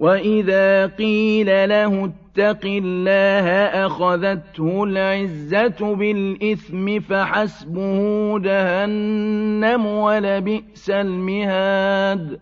وَإِذَا قِيلَ لَهُ اتَّقِ اللَّهَ أَخَذَتْهُ الْعِزَّةُ بِالْإِثْمِ فَحَسْبُهُ جَهَنَّمُ ۚ وَلَبِئْسَ الْمِهَادُ